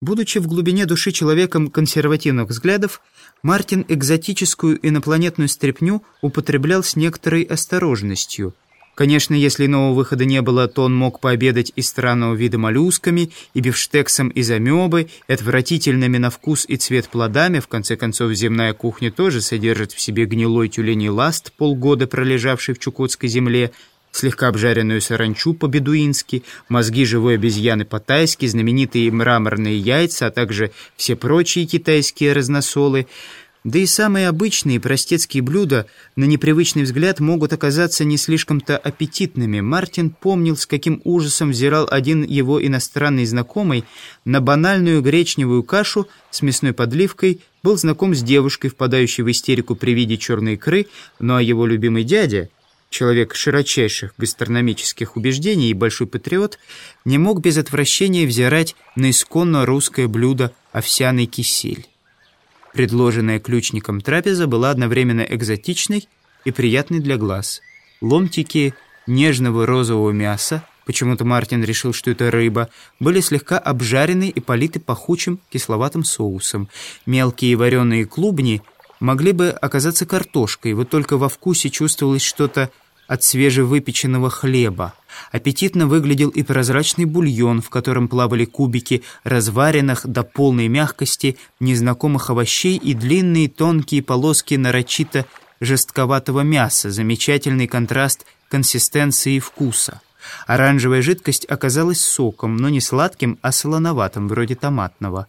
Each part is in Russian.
Будучи в глубине души человеком консервативных взглядов, Мартин экзотическую инопланетную стряпню употреблял с некоторой осторожностью. Конечно, если иного выхода не было, то он мог пообедать и странного вида моллюсками, и бифштексом из амебы, и отвратительными на вкус и цвет плодами. В конце концов, земная кухня тоже содержит в себе гнилой тюленей ласт, полгода пролежавший в Чукотской земле, слегка обжаренную саранчу по-бедуински, мозги живой обезьяны по-тайски, знаменитые мраморные яйца, а также все прочие китайские разносолы. Да и самые обычные простецкие блюда на непривычный взгляд могут оказаться не слишком-то аппетитными. Мартин помнил, с каким ужасом взирал один его иностранный знакомый на банальную гречневую кашу с мясной подливкой, был знаком с девушкой, впадающей в истерику при виде черной икры, ну а его любимый дядя — человек широчайших гастрономических убеждений и большой патриот, не мог без отвращения взирать на исконно русское блюдо овсяный кисель. Предложенная ключником трапеза была одновременно экзотичной и приятной для глаз. Ломтики нежного розового мяса, почему-то Мартин решил, что это рыба, были слегка обжарены и политы пахучим кисловатым соусом. Мелкие вареные клубни – могли бы оказаться картошкой, вот только во вкусе чувствовалось что-то от свежевыпеченного хлеба. Аппетитно выглядел и прозрачный бульон, в котором плавали кубики разваренных до полной мягкости незнакомых овощей и длинные тонкие полоски нарочито жестковатого мяса, замечательный контраст консистенции и вкуса. Оранжевая жидкость оказалась соком, но не сладким, а солоноватым, вроде томатного.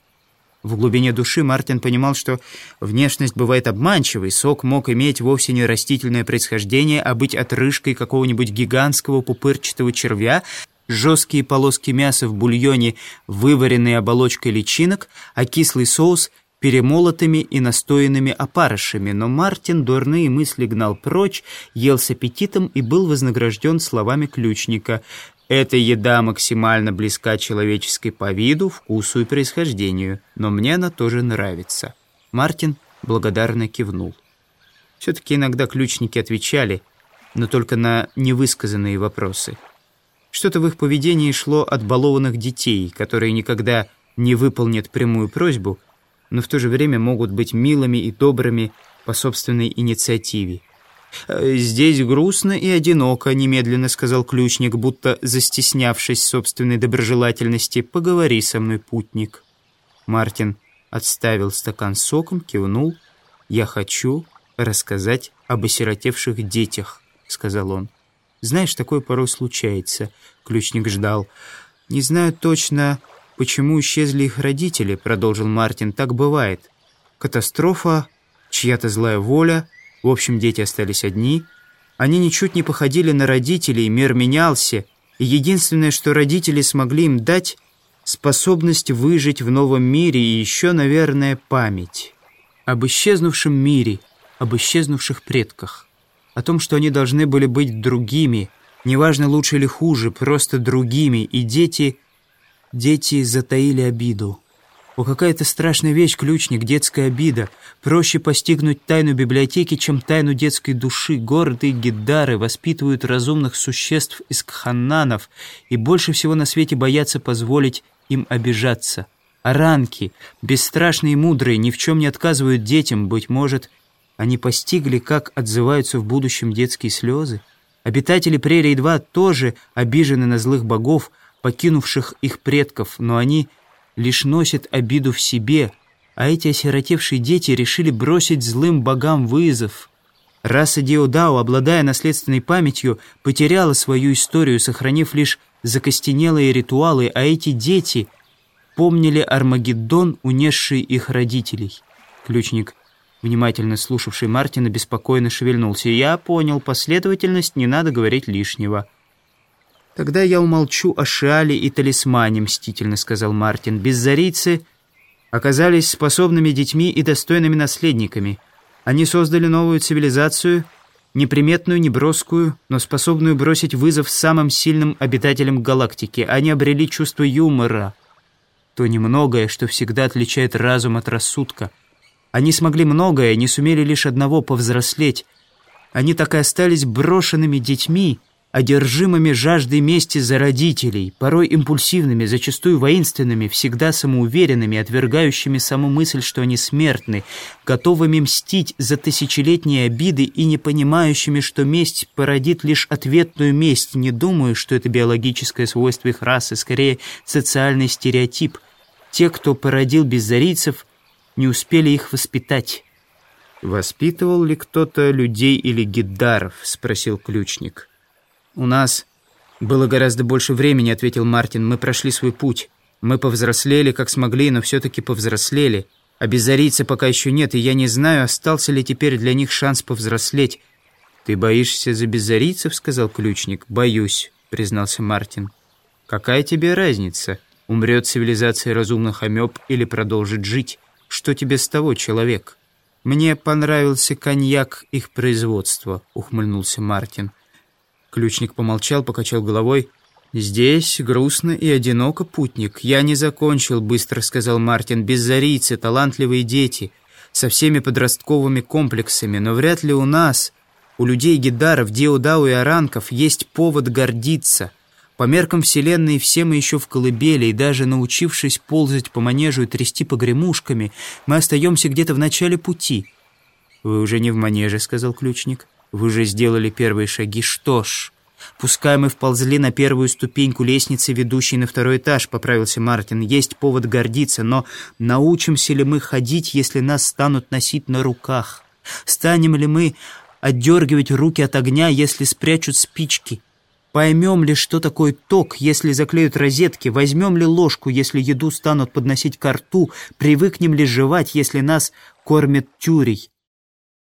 В глубине души Мартин понимал, что внешность бывает обманчивой, сок мог иметь вовсе не растительное происхождение, а быть отрыжкой какого-нибудь гигантского пупырчатого червя, жесткие полоски мяса в бульоне, вываренной оболочкой личинок, а кислый соус перемолотыми и настоянными опарышами, но Мартин дурные мысли гнал прочь, ел с аппетитом и был вознагражден словами ключника. Эта еда максимально близка человеческой по виду, вкусу и происхождению, но мне она тоже нравится. Мартин благодарно кивнул. Все-таки иногда ключники отвечали, но только на невысказанные вопросы. Что-то в их поведении шло от балованных детей, которые никогда не выполнят прямую просьбу, но в то же время могут быть милыми и добрыми по собственной инициативе. Э, «Здесь грустно и одиноко», — немедленно сказал ключник, будто застеснявшись собственной доброжелательности. «Поговори со мной, путник». Мартин отставил стакан соком, кивнул. «Я хочу рассказать об осиротевших детях», — сказал он. «Знаешь, такое порой случается», — ключник ждал. «Не знаю точно, почему исчезли их родители», — продолжил Мартин. «Так бывает. Катастрофа, чья-то злая воля — в общем, дети остались одни. Они ничуть не походили на родителей, мир менялся, и единственное, что родители смогли им дать, способность выжить в новом мире и еще, наверное, память. Об исчезнувшем мире, об исчезнувших предках, о том, что они должны были быть другими, неважно, лучше или хуже, просто другими, и дети... Дети затаили обиду. О, какая-то страшная вещь, ключник, детская обида. Проще постигнуть тайну библиотеки, чем тайну детской души. Города и гиддары воспитывают разумных существ из кханнанов и больше всего на свете боятся позволить им обижаться. Аранки, бесстрашные и мудрые, ни в чем не отказывают детям, быть может, они постигли, как отзываются в будущем детские слезы. Обитатели прерии-2 тоже обижены на злых богов, покинувших их предков, но они лишь носит обиду в себе, а эти осиротевшие дети решили бросить злым богам вызов. Раса Диодао, обладая наследственной памятью, потеряла свою историю, сохранив лишь закостенелые ритуалы, а эти дети помнили Армагеддон, унесший их родителей. Ключник, внимательно слушавший Мартина, беспокойно шевельнулся. «Я понял, последовательность, не надо говорить лишнего». «Тогда я умолчу о Шиале и талисмане», — мстительно сказал Мартин. «Беззарийцы оказались способными детьми и достойными наследниками. Они создали новую цивилизацию, неприметную, неброскую, но способную бросить вызов самым сильным обитателям галактики. Они обрели чувство юмора, то немногое, что всегда отличает разум от рассудка. Они смогли многое, не сумели лишь одного — повзрослеть. Они так и остались брошенными детьми — одержимыми жаждой мести за родителей, порой импульсивными, зачастую воинственными, всегда самоуверенными, отвергающими саму мысль, что они смертны, готовыми мстить за тысячелетние обиды и не понимающими, что месть породит лишь ответную месть, не думаю, что это биологическое свойство их расы, скорее социальный стереотип. Те, кто породил беззарийцев, не успели их воспитать. «Воспитывал ли кто-то людей или гиддаров?» — спросил ключник. «У нас было гораздо больше времени», — ответил Мартин. «Мы прошли свой путь. Мы повзрослели, как смогли, но все-таки повзрослели. А безарийца пока еще нет, и я не знаю, остался ли теперь для них шанс повзрослеть». «Ты боишься за безарийцев?» — сказал ключник. «Боюсь», — признался Мартин. «Какая тебе разница, умрет цивилизация разумных амеб или продолжит жить? Что тебе с того, человек?» «Мне понравился коньяк их производства», — ухмыльнулся Мартин. Ключник помолчал, покачал головой. «Здесь грустно и одиноко, путник. Я не закончил», — быстро сказал Мартин. «Беззарийцы, талантливые дети, со всеми подростковыми комплексами, но вряд ли у нас, у людей Гидаров, Диодау и Аранков, есть повод гордиться». По меркам Вселенной все мы еще в колыбели, и даже научившись ползать по манежу и трясти погремушками, мы остаемся где-то в начале пути. «Вы уже не в манеже», — сказал ключник. «Вы уже сделали первые шаги. Что ж, пускай мы вползли на первую ступеньку лестницы, ведущей на второй этаж», — поправился Мартин. «Есть повод гордиться, но научимся ли мы ходить, если нас станут носить на руках? Станем ли мы отдергивать руки от огня, если спрячут спички?» Поймем ли, что такое ток, если заклеют розетки? Возьмем ли ложку, если еду станут подносить ко рту? Привыкнем ли жевать, если нас кормят тюрей?